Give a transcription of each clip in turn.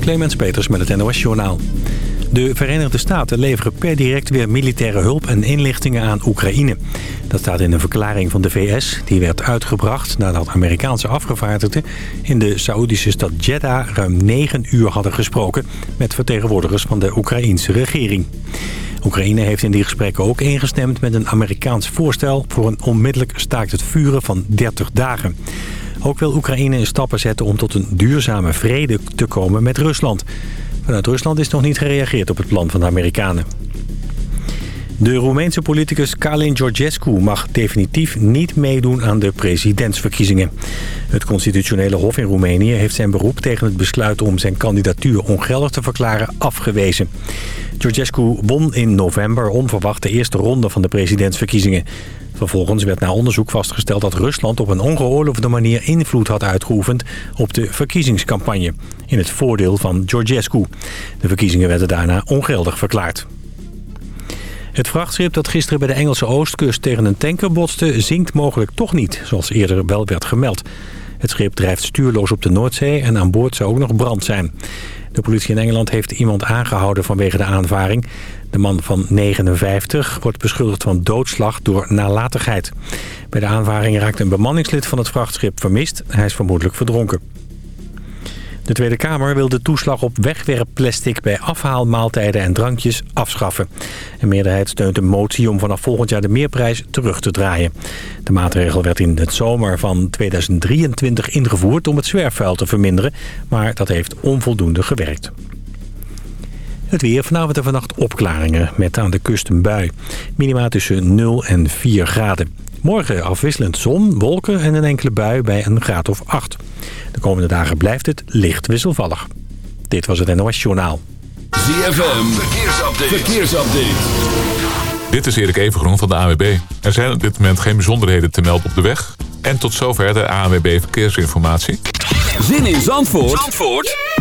Clemens Peters met het NOS Journaal. De Verenigde Staten leveren per direct weer militaire hulp en inlichtingen aan Oekraïne. Dat staat in een verklaring van de VS. Die werd uitgebracht nadat Amerikaanse afgevaardigden in de Saoedische stad Jeddah ruim negen uur hadden gesproken met vertegenwoordigers van de Oekraïense regering. Oekraïne heeft in die gesprekken ook ingestemd met een Amerikaans voorstel voor een onmiddellijk staakt het vuren van 30 dagen. Ook wil Oekraïne stappen zetten om tot een duurzame vrede te komen met Rusland. Vanuit Rusland is nog niet gereageerd op het plan van de Amerikanen. De Roemeense politicus Kalin Georgescu mag definitief niet meedoen aan de presidentsverkiezingen. Het constitutionele hof in Roemenië heeft zijn beroep tegen het besluit om zijn kandidatuur ongeldig te verklaren afgewezen. Georgescu won in november onverwacht de eerste ronde van de presidentsverkiezingen. Vervolgens werd na onderzoek vastgesteld dat Rusland op een ongeoorloofde manier invloed had uitgeoefend op de verkiezingscampagne. In het voordeel van Georgescu. De verkiezingen werden daarna ongeldig verklaard. Het vrachtschip dat gisteren bij de Engelse oostkust tegen een tanker botste... zinkt mogelijk toch niet, zoals eerder wel werd gemeld. Het schip drijft stuurloos op de Noordzee en aan boord zou ook nog brand zijn. De politie in Engeland heeft iemand aangehouden vanwege de aanvaring. De man van 59 wordt beschuldigd van doodslag door nalatigheid. Bij de aanvaring raakte een bemanningslid van het vrachtschip vermist. Hij is vermoedelijk verdronken. De Tweede Kamer wil de toeslag op wegwerpplastic bij afhaalmaaltijden en drankjes afschaffen. Een meerderheid steunt een motie om vanaf volgend jaar de meerprijs terug te draaien. De maatregel werd in het zomer van 2023 ingevoerd om het zwerfvuil te verminderen, maar dat heeft onvoldoende gewerkt. Het weer. Vanavond en vannacht opklaringen met aan de kust een bui. Minima tussen 0 en 4 graden. Morgen afwisselend zon, wolken en een enkele bui bij een graad of 8. De komende dagen blijft het licht wisselvallig. Dit was het NOS Journaal. ZFM, verkeersupdate. verkeersupdate. Dit is Erik Evengroen van de AWB. Er zijn op dit moment geen bijzonderheden te melden op de weg. En tot zover de ANWB Verkeersinformatie. Zin in Zandvoort, Zandvoort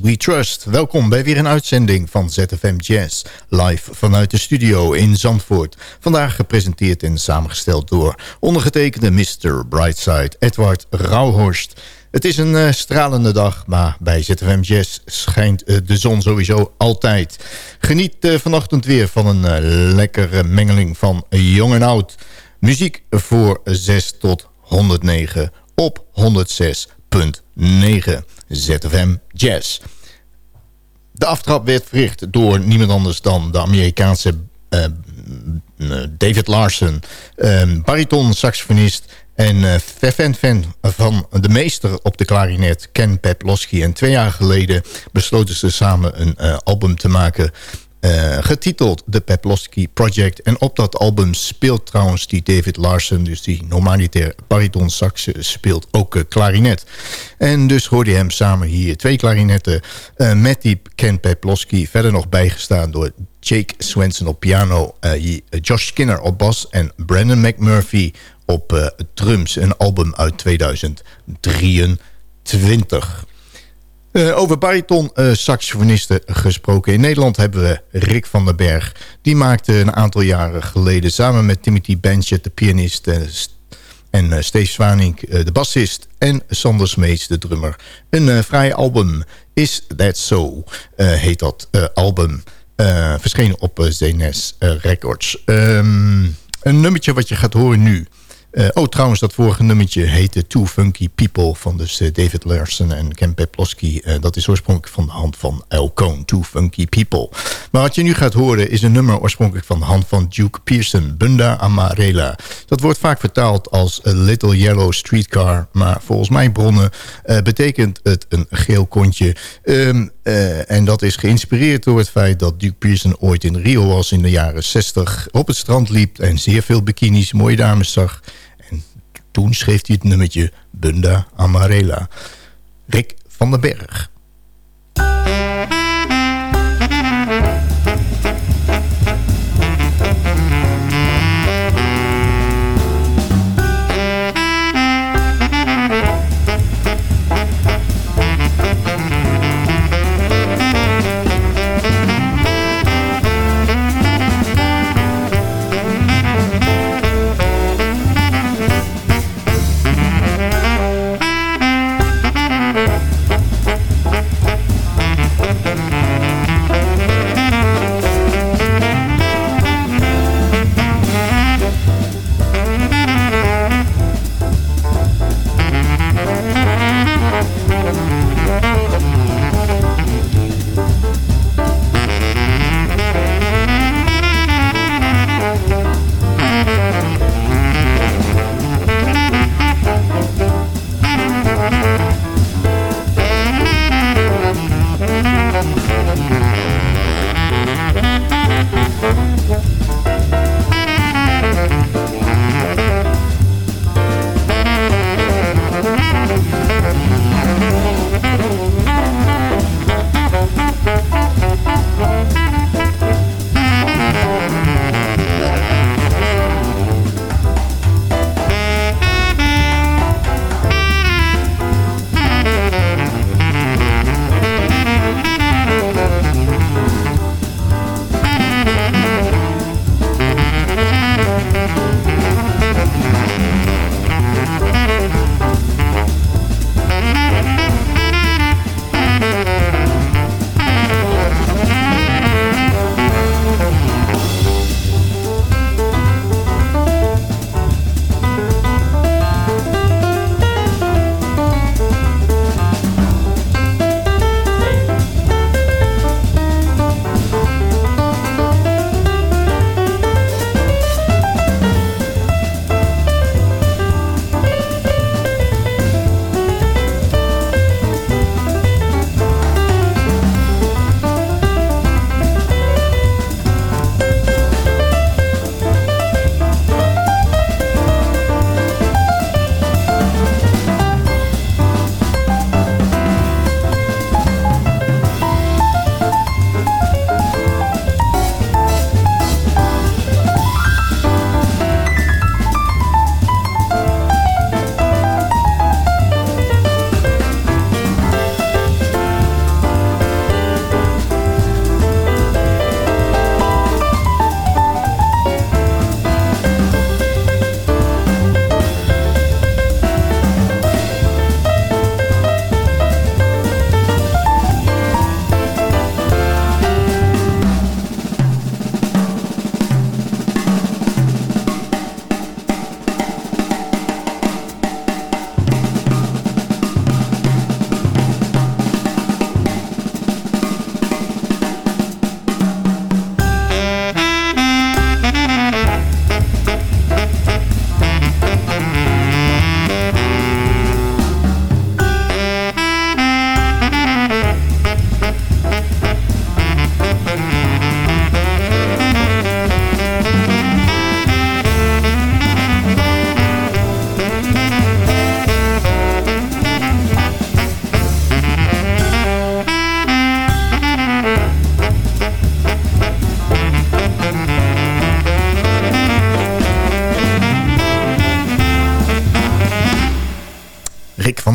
We Trust. Welkom bij weer een uitzending van ZFM Jazz. Live vanuit de studio in Zandvoort. Vandaag gepresenteerd en samengesteld door ondergetekende Mr. Brightside Edward Rauhorst. Het is een uh, stralende dag, maar bij ZFM Jazz schijnt uh, de zon sowieso altijd. Geniet uh, vanochtend weer van een lekkere mengeling van jong en oud. Muziek voor 6 tot 109 op 106.9 ZFM Jazz. De aftrap werd verricht door niemand anders dan de Amerikaanse uh, David Larson, uh, bariton saxofonist en uh, fan van de meester op de klarinet, Ken Peplowski. En twee jaar geleden besloten ze samen een album te maken uh, getiteld The Peplowski Project. En op dat album speelt trouwens die David Larsen, dus die normaliter bariton sax, speelt ook uh, klarinet. En dus hoorde je hem samen hier twee klarinetten met die Ken Peplowski. Verder nog bijgestaan door Jake Swenson op piano, Josh Skinner op bas en Brandon McMurphy op drums. Een album uit 2023. Uh, over bariton uh, saxofonisten gesproken. In Nederland hebben we Rick van den Berg. Die maakte een aantal jaren geleden samen met Timothy Benchett, de pianist... Uh, en Steve Zwanink, de bassist... en Sander Smeets, de drummer. Een vrij album. Is That So, heet dat album. verschenen op ZNS Records. Um, een nummertje wat je gaat horen nu... Uh, oh, trouwens, dat vorige nummertje heette Two Funky People... van dus uh, David Larson en Ken Peplowski. Uh, dat is oorspronkelijk van de hand van El Cohn, Two Funky People. Maar wat je nu gaat horen is een nummer oorspronkelijk van de hand van Duke Pearson... Bunda Amarela. Dat wordt vaak vertaald als A Little Yellow Streetcar... maar volgens mijn bronnen betekent het een geel kontje... Um, en dat is geïnspireerd door het feit dat Duke Pearson ooit in Rio was in de jaren 60... op het strand liep en zeer veel bikinis, mooie dames zag... Toen schreef hij het nummertje Bunda Amarela. Rick van den Berg.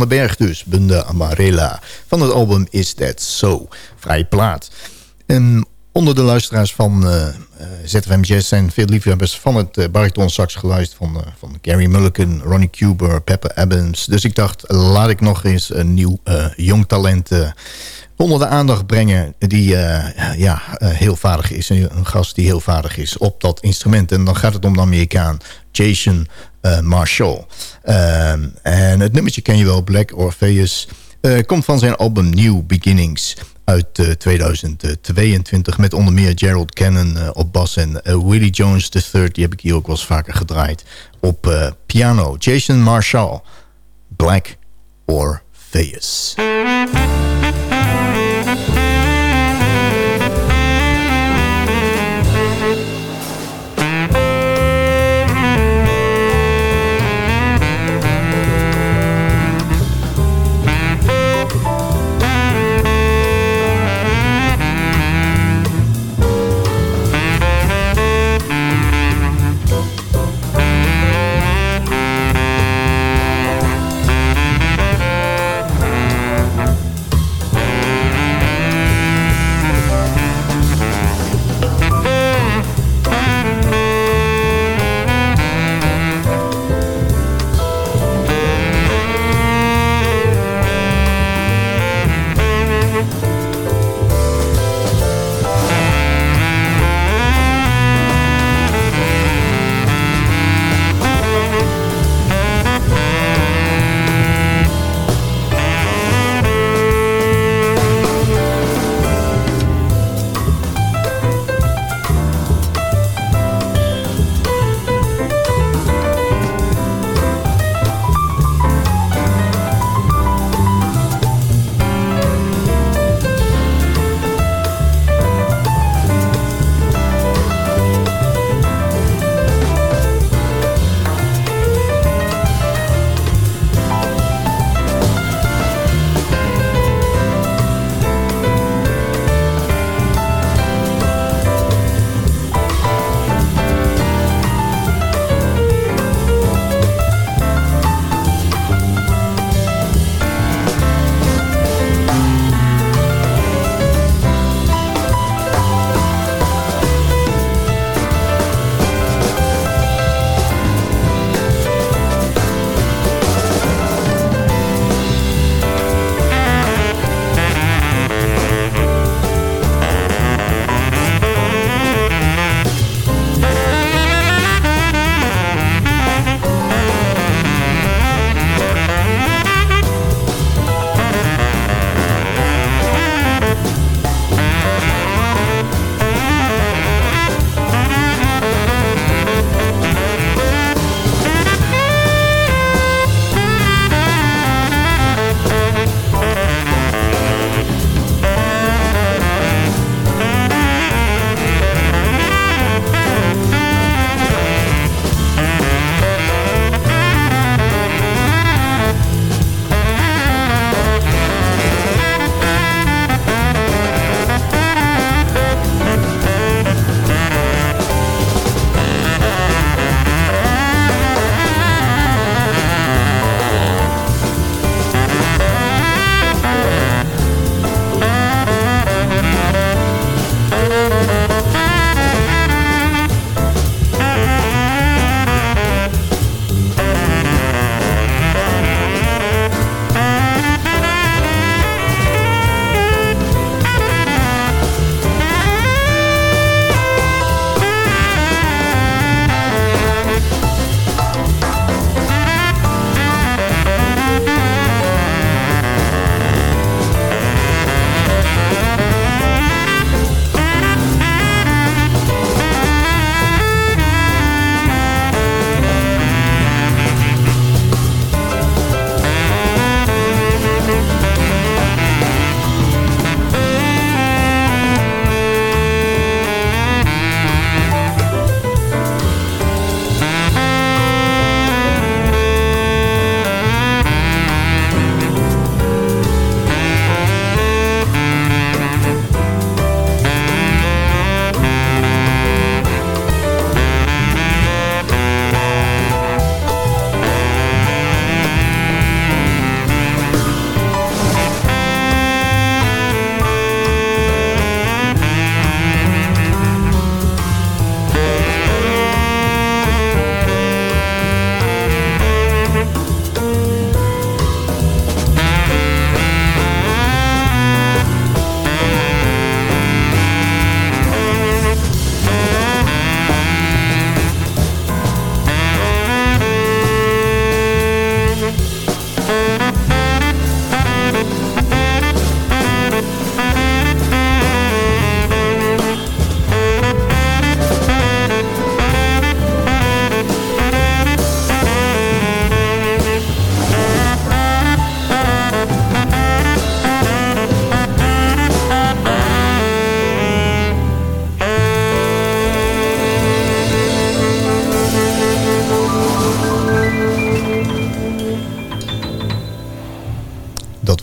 Berg dus, Bunda Amarela. Van het album Is That So, vrije plaat. En onder de luisteraars van uh, ZFM Jazz zijn veel liefhebbers van het uh, bariton sax geluisterd van, van Gary Mulligan, Ronnie Cuber, Pepper Adams. Dus ik dacht, laat ik nog eens een nieuw jong talent onder de aandacht brengen die ja, heel vaardig is. Een gast die heel vaardig is op dat instrument. En dan gaat het om de Amerikaan Jason Marshall. Ehm, en het nummertje ken je wel, Black Orpheus... komt van zijn album New Beginnings uit 2022... Eh, met onder meer Gerald Cannon op bas en Willie Jones III... die heb ik hier ook wel eens vaker gedraaid, op piano. Jason Marshall, Black Orpheus.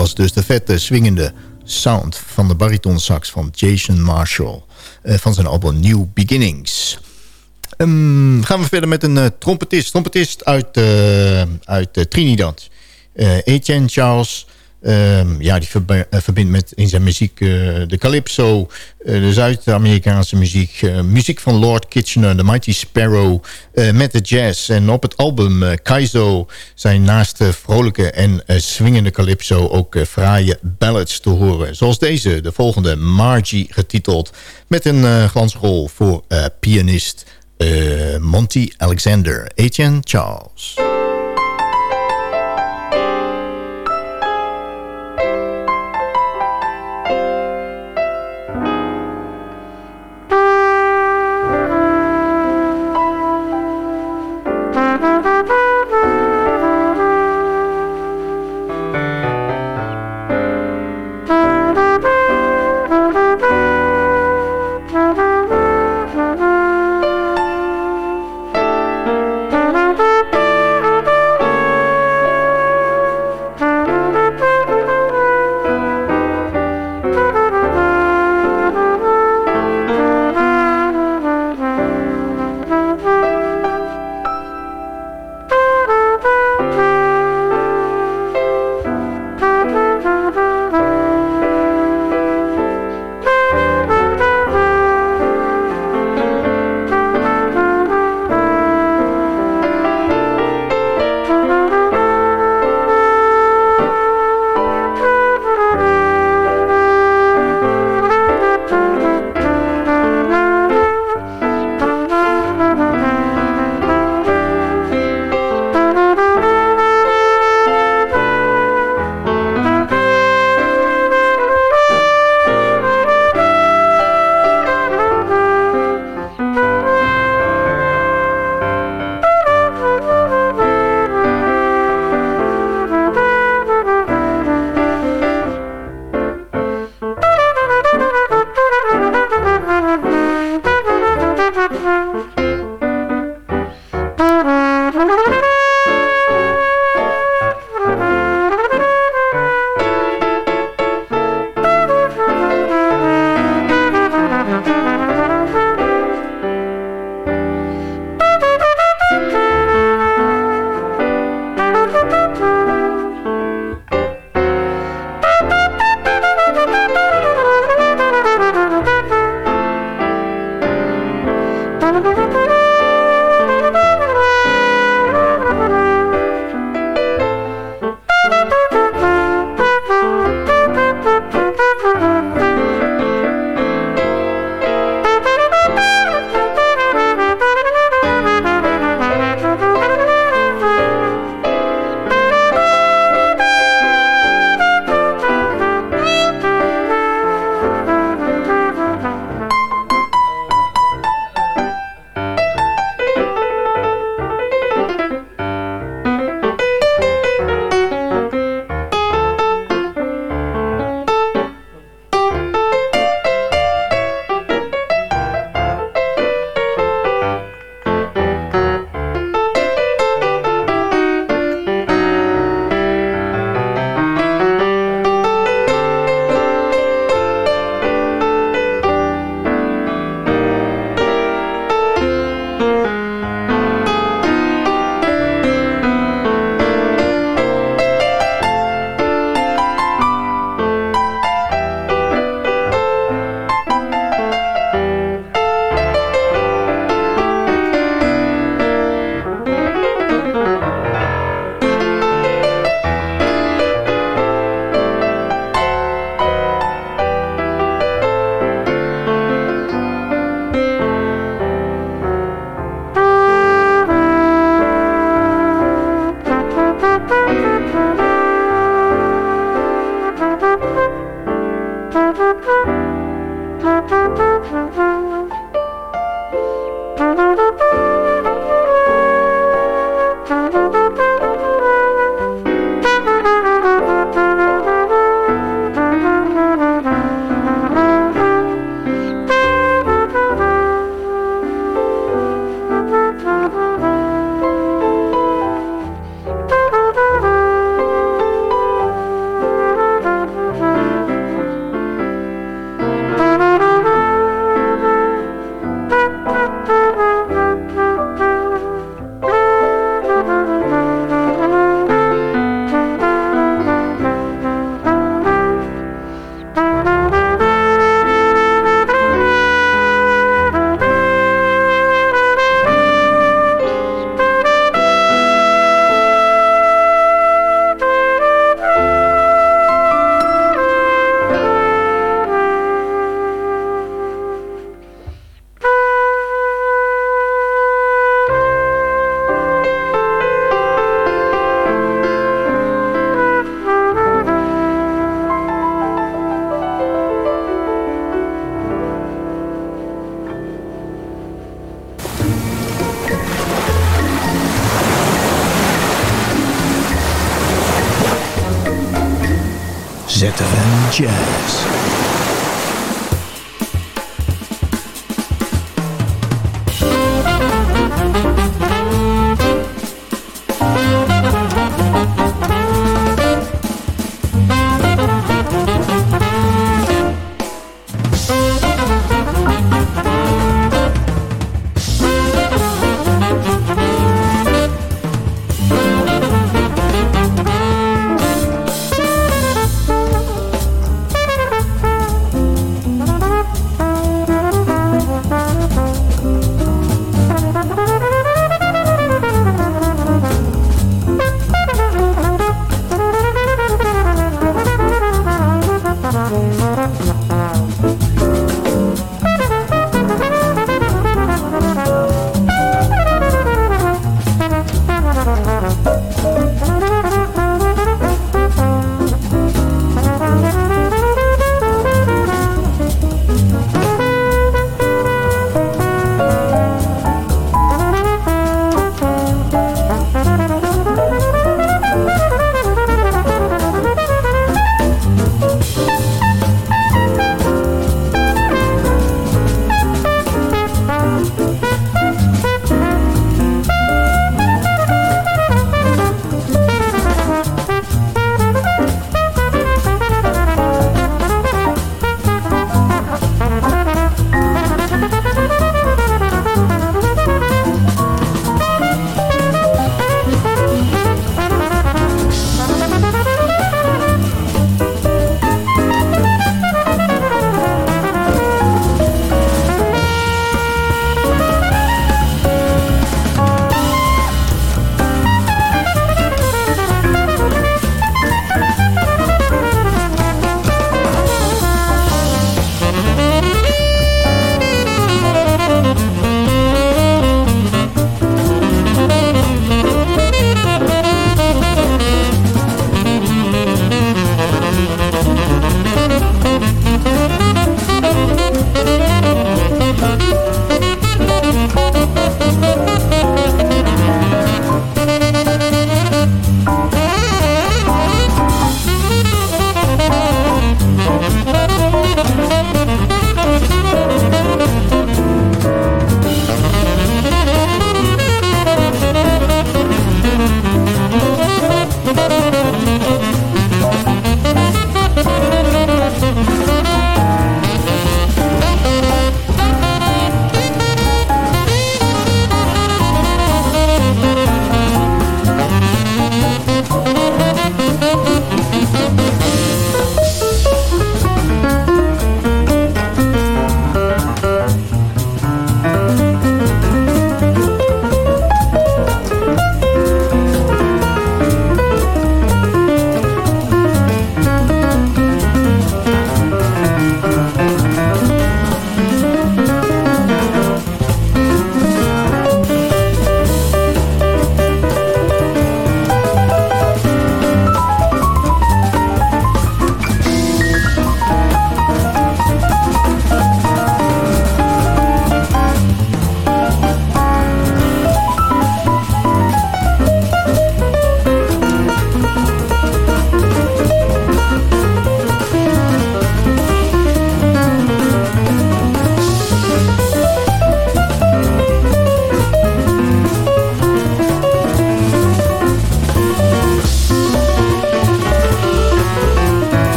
Was dus de vette, swingende sound van de baritonsax van Jason Marshall. Uh, van zijn album New Beginnings. Um, gaan we verder met een uh, trompetist. Trompetist uit, uh, uit Trinidad. Etienne Charles Um, ja, die eh, verbindt met in zijn muziek uh, de calypso, uh, de Zuid-Amerikaanse muziek, muziek van Lord Kitchener, The Mighty Sparrow, met de jazz. En op het album Kaizo zijn naast de vrolijke en swingende calypso ook fraaie ballads te horen. Zoals deze, de volgende Margie getiteld, met een glansrol voor pianist Monty Alexander, Etienne Charles.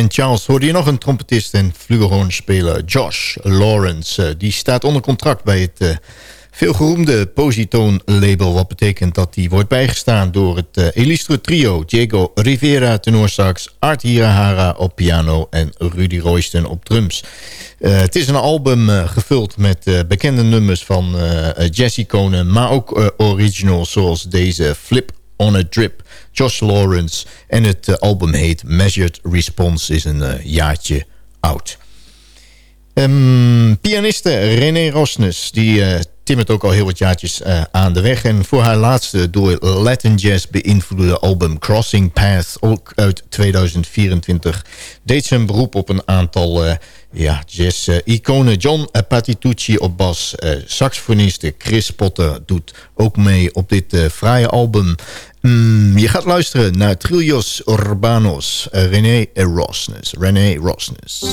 Etienne Charles hoorde je nog een trompetist en flugelhornspeler Josh Lawrence. Uh, die staat onder contract bij het uh, veelgeroemde Positone label. Wat betekent dat die wordt bijgestaan door het uh, Elistro trio. Diego Rivera tenorsax, Art Hirahara op piano en Rudy Royston op drums. het is een album gevuld met bekende nummers van Jesse Conen. Maar ook originals zoals deze Flip on a Drip Josh Lawrence. En het album heet Measured Response, is een jaartje oud. Um, pianiste René Rosnes, die uh, timmert ook al heel wat jaartjes aan de weg. En voor haar laatste door Latin Jazz beïnvloede album Crossing Path, ook uit 2024, deed ze een beroep op een aantal ja, jazz-iconen. John Patitucci op bas, saxofoniste Chris Potter doet ook mee op dit fraaie album. Mm, je gaat luisteren naar Trillos Urbanos, René Rosnes. René Rosnes.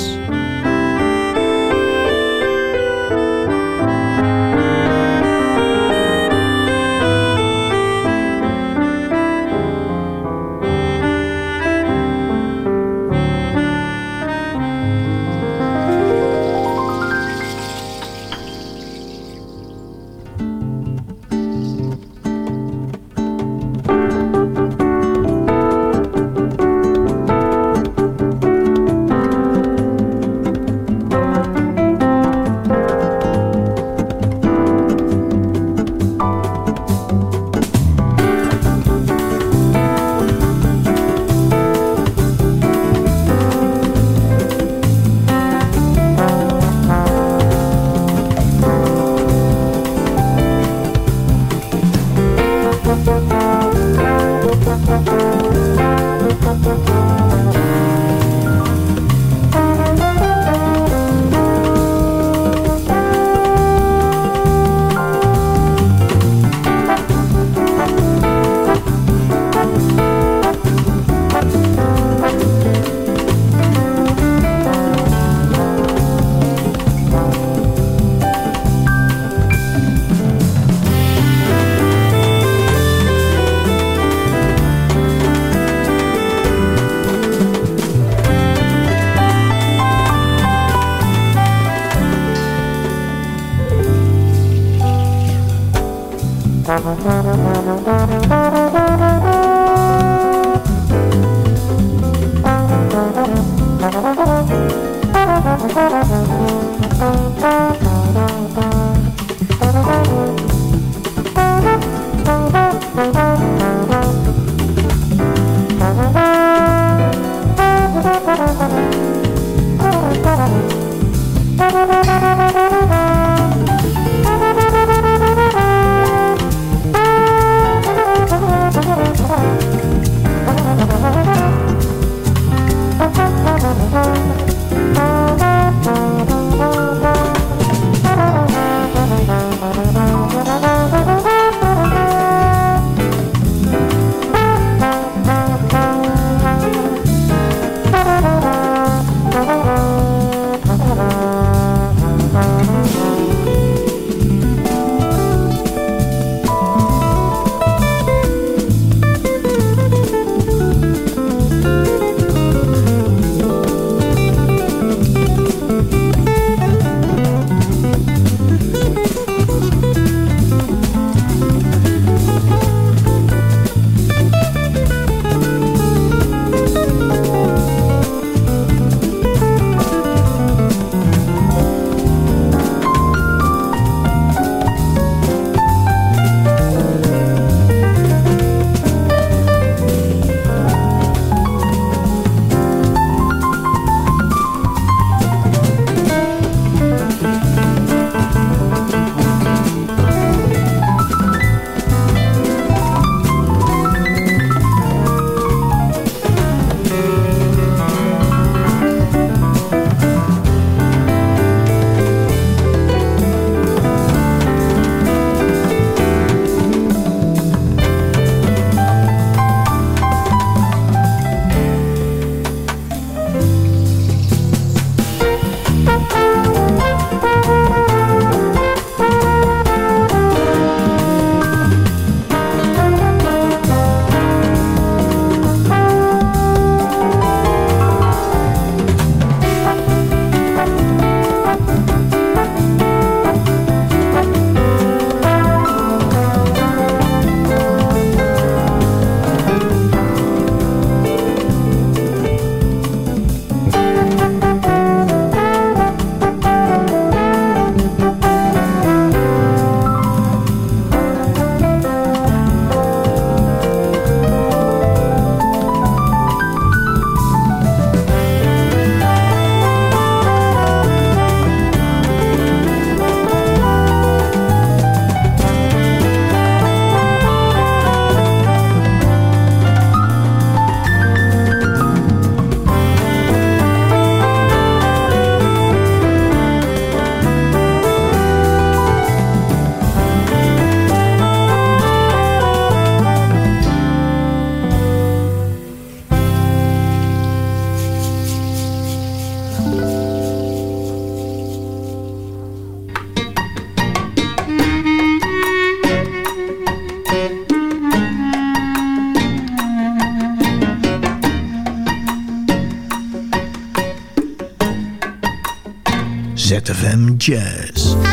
ZFM Jazz.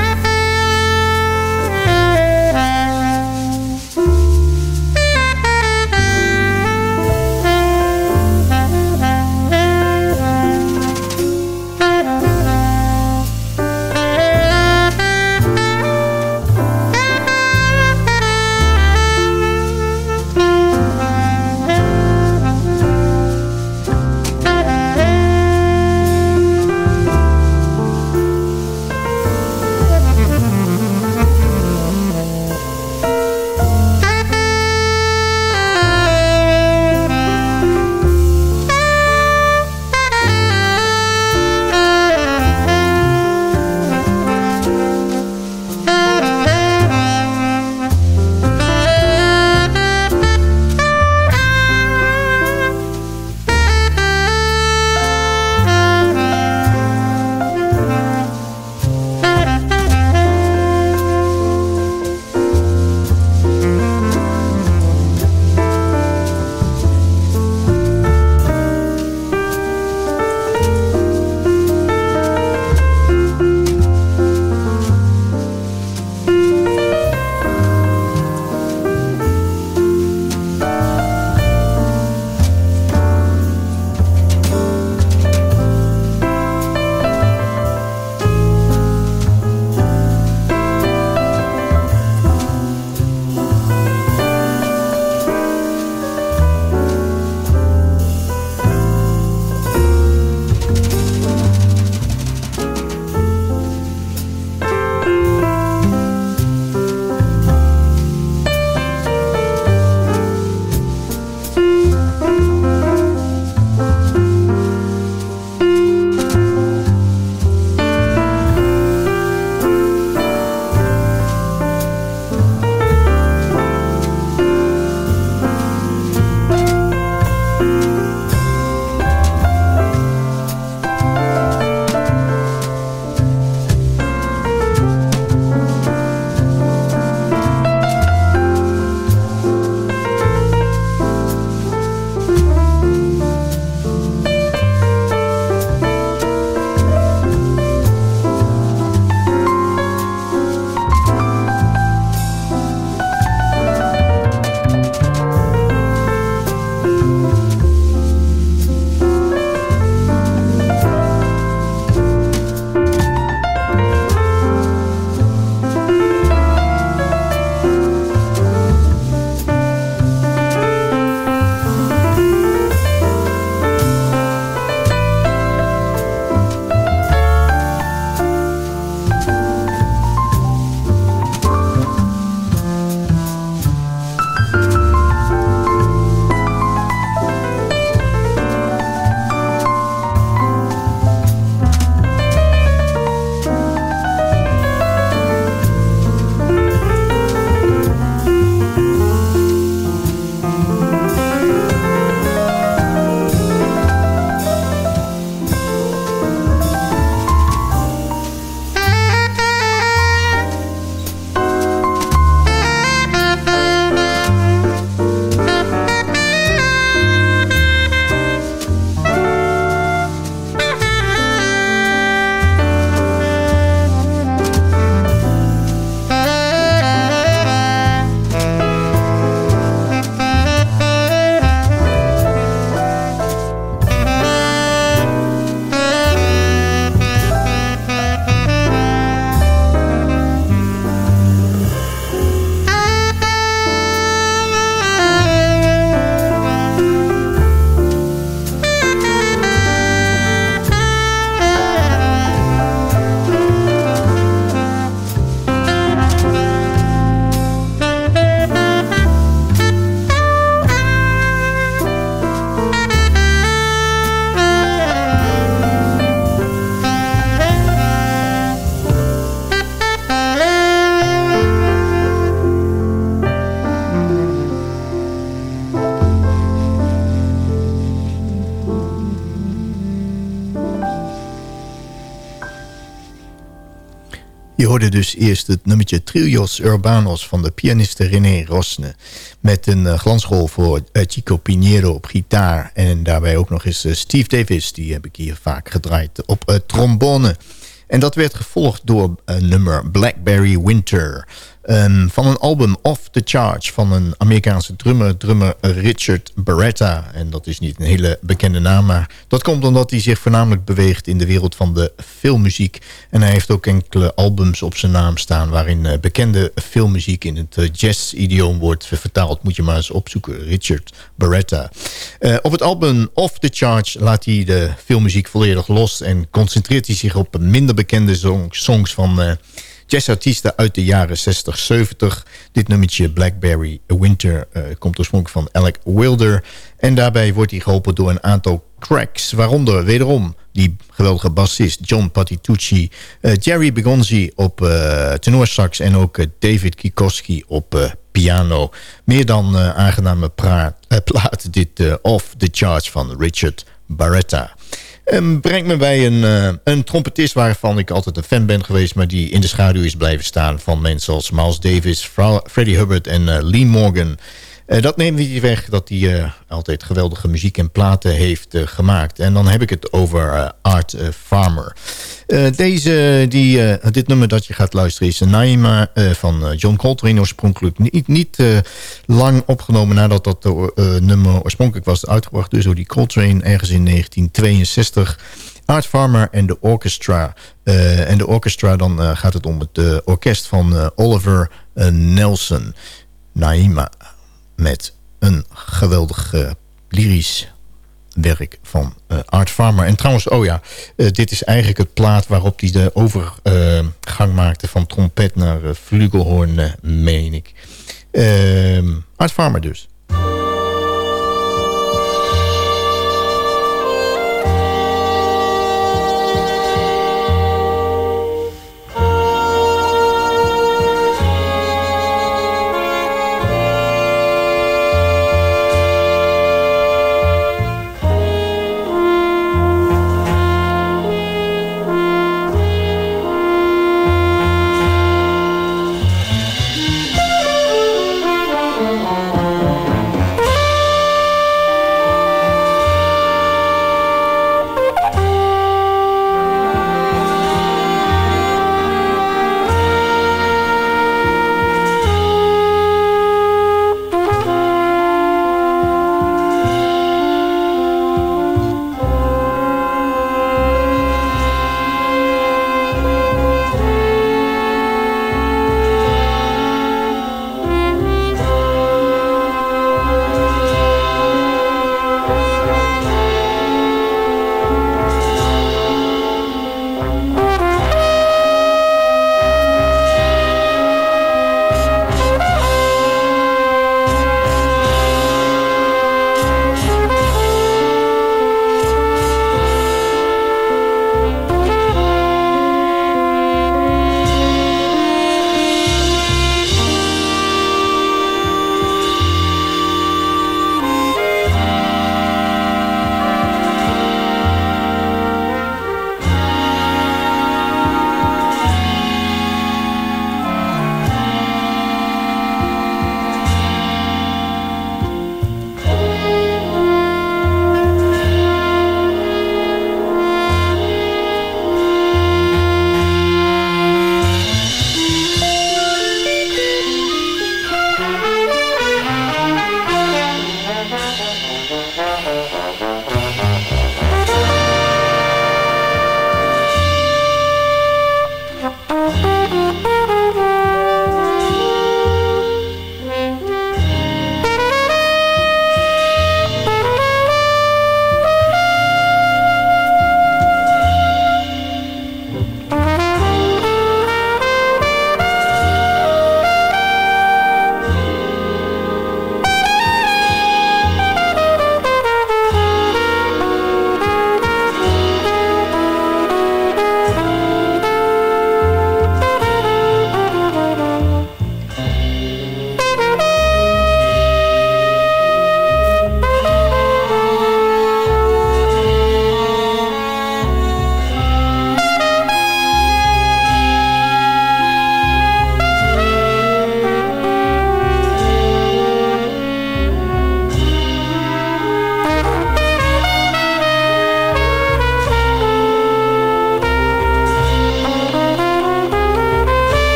Hoorde dus eerst het nummertje Trios Urbanos van de pianiste René Rosne. Met een uh, glansrol voor uh, Chico Pinheiro op gitaar. En daarbij ook nog eens uh, Steve Davis, die heb ik hier vaak gedraaid, op trombone. En dat werd gevolgd door een nummer Blackberry Winter... Um, van een album Off the Charge van een Amerikaanse drummer, drummer Richard Beretta. En dat is niet een hele bekende naam, maar dat komt omdat hij zich voornamelijk beweegt in de wereld van de filmmuziek. En hij heeft ook enkele albums op zijn naam staan waarin uh, bekende filmmuziek in het uh, jazz-idioom wordt vertaald. Moet je maar eens opzoeken, Richard Beretta. Uh, op het album Off the Charge laat hij de filmmuziek volledig los en concentreert hij zich op minder bekende songs van jazzartiesten uit de jaren 60, 70. Dit nummertje Blackberry Winter uh, komt oorspronkelijk van Alec Wilder. En daarbij wordt hij geholpen door een aantal cracks. Waaronder wederom die geweldige bassist John Patitucci. Uh, Jerry Begonzi op uh, tenorsax en ook David Kikoski op piano. Meer dan aangename plaat dit Off the Charge van Richard Barretta. Um, brengt me bij een, uh, een trompetist waarvan ik altijd een fan ben geweest... maar die in de schaduw is blijven staan van mensen als Miles Davis, Freddie Hubbard en uh, Lee Morgan... Uh, dat neemt niet weg dat hij uh, altijd geweldige muziek en platen heeft uh, gemaakt. En dan heb ik het over Art Farmer. deze, die, dit nummer dat je gaat luisteren is Naima van John Coltrane. Oorspronkelijk niet, niet lang opgenomen nadat dat nummer oorspronkelijk was uitgebracht. Dus door die Coltrane ergens in 1962. Art Farmer en de orchestra. en de orchestra, dan gaat het om het orkest van Oliver Nelson. Naima met een geweldig uh, lyrisch werk van uh, Art Farmer. En trouwens, oh ja, uh, dit is eigenlijk het plaat waarop hij de overgang maakte van trompet naar flugelhoorn, meen ik. Ehm, Art Farmer dus.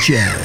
Jazz.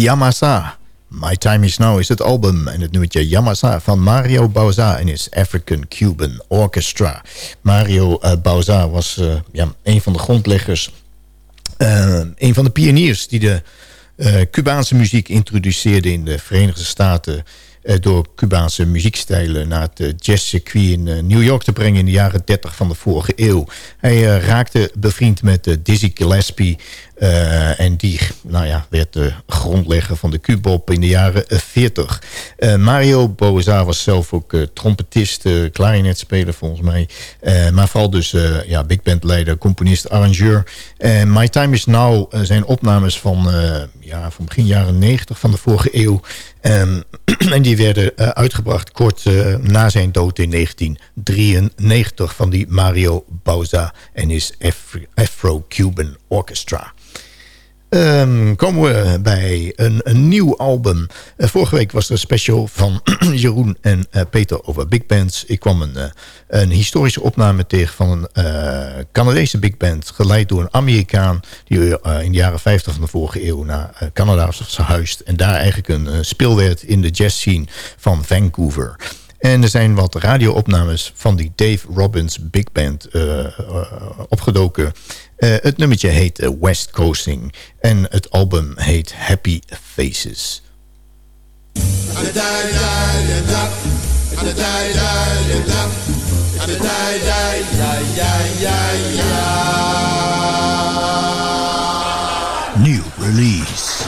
Yamasa. My Time Is Now is het album en het nummertje Yamasa van Mario Bauza en his African Cuban Orchestra. Mario uh, Bauza was uh, ja, een van de grondleggers, uh, een van de pioniers die de Cubaanse muziek introduceerde in de Verenigde Staten door Cubaanse muziekstijlen naar het jazzcircuit in New York te brengen in de jaren 30 van de vorige eeuw. Hij raakte bevriend met Dizzy Gillespie uh, en die nou ja, werd de grondlegger van de Q-bop in de jaren 40. Uh, eh, Mario Boza was zelf ook trompetist, klarinetspeler volgens mij. maar vooral dus ja, big band leider, componist, arrangeur. My Time Is Now zijn opnames van, ja, van begin jaren 90 van de vorige eeuw. Um, en die werden uitgebracht kort na zijn dood in 1993 van die Mario Bauza en his Afro-Cuban Orchestra. Um, komen we bij een, een nieuw album. Uh, vorige week was er een special van Jeroen en uh, Peter over big bands. Ik kwam een, uh, een historische opname tegen van een Canadese big band... geleid door een Amerikaan die in de jaren 50 van de vorige eeuw naar Canada was gehuisd... en daar eigenlijk een speel werd in de jazz scene van Vancouver... En er zijn wat radioopnames van die Dave Robbins Big Band opgedoken. Uh, het nummertje heet West Coasting. En het album heet Happy Faces. New release.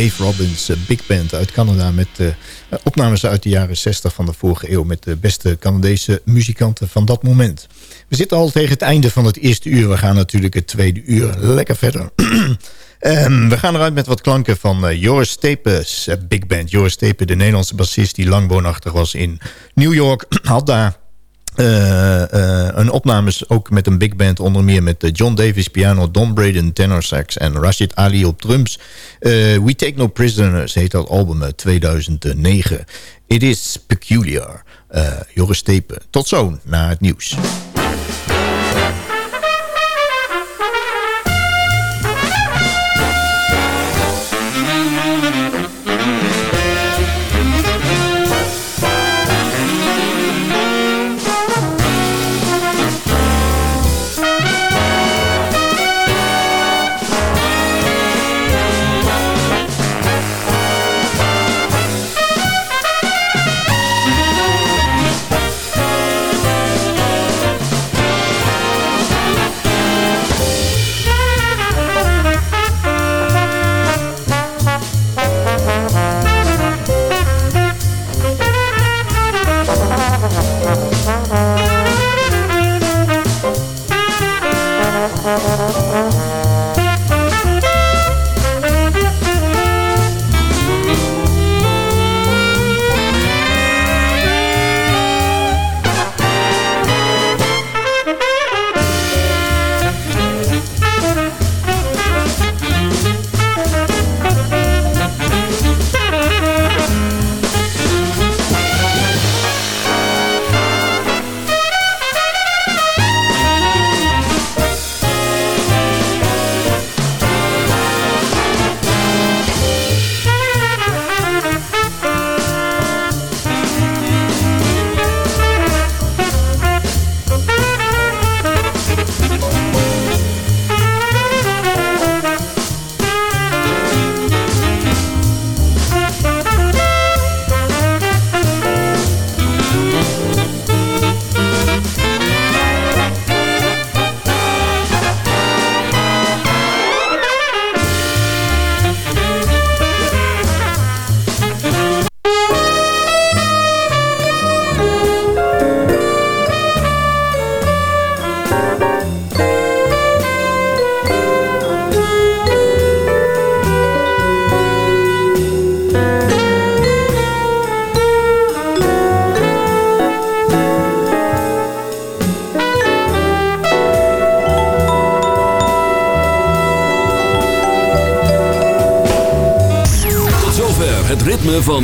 Dave Robbins uh, Big Band uit Canada... met uh, opnames uit de jaren 60 van de vorige eeuw... met de beste Canadese muzikanten van dat moment. We zitten al tegen het einde van het eerste uur. We gaan natuurlijk het tweede uur lekker verder. um, we gaan eruit met wat klanken van uh, Joris Stapes Big Band. Joris Stepe, de Nederlandse bassist die lang woonachtig was in New York... had daar een opnames ook met een big band, onder meer met uh, John Davis piano, Don Braden tenor sax en Rashid Ali op drums. We Take No Prisoners heet dat album 2009. It is Peculiar. Joris Stepen. Tot zo, na het nieuws.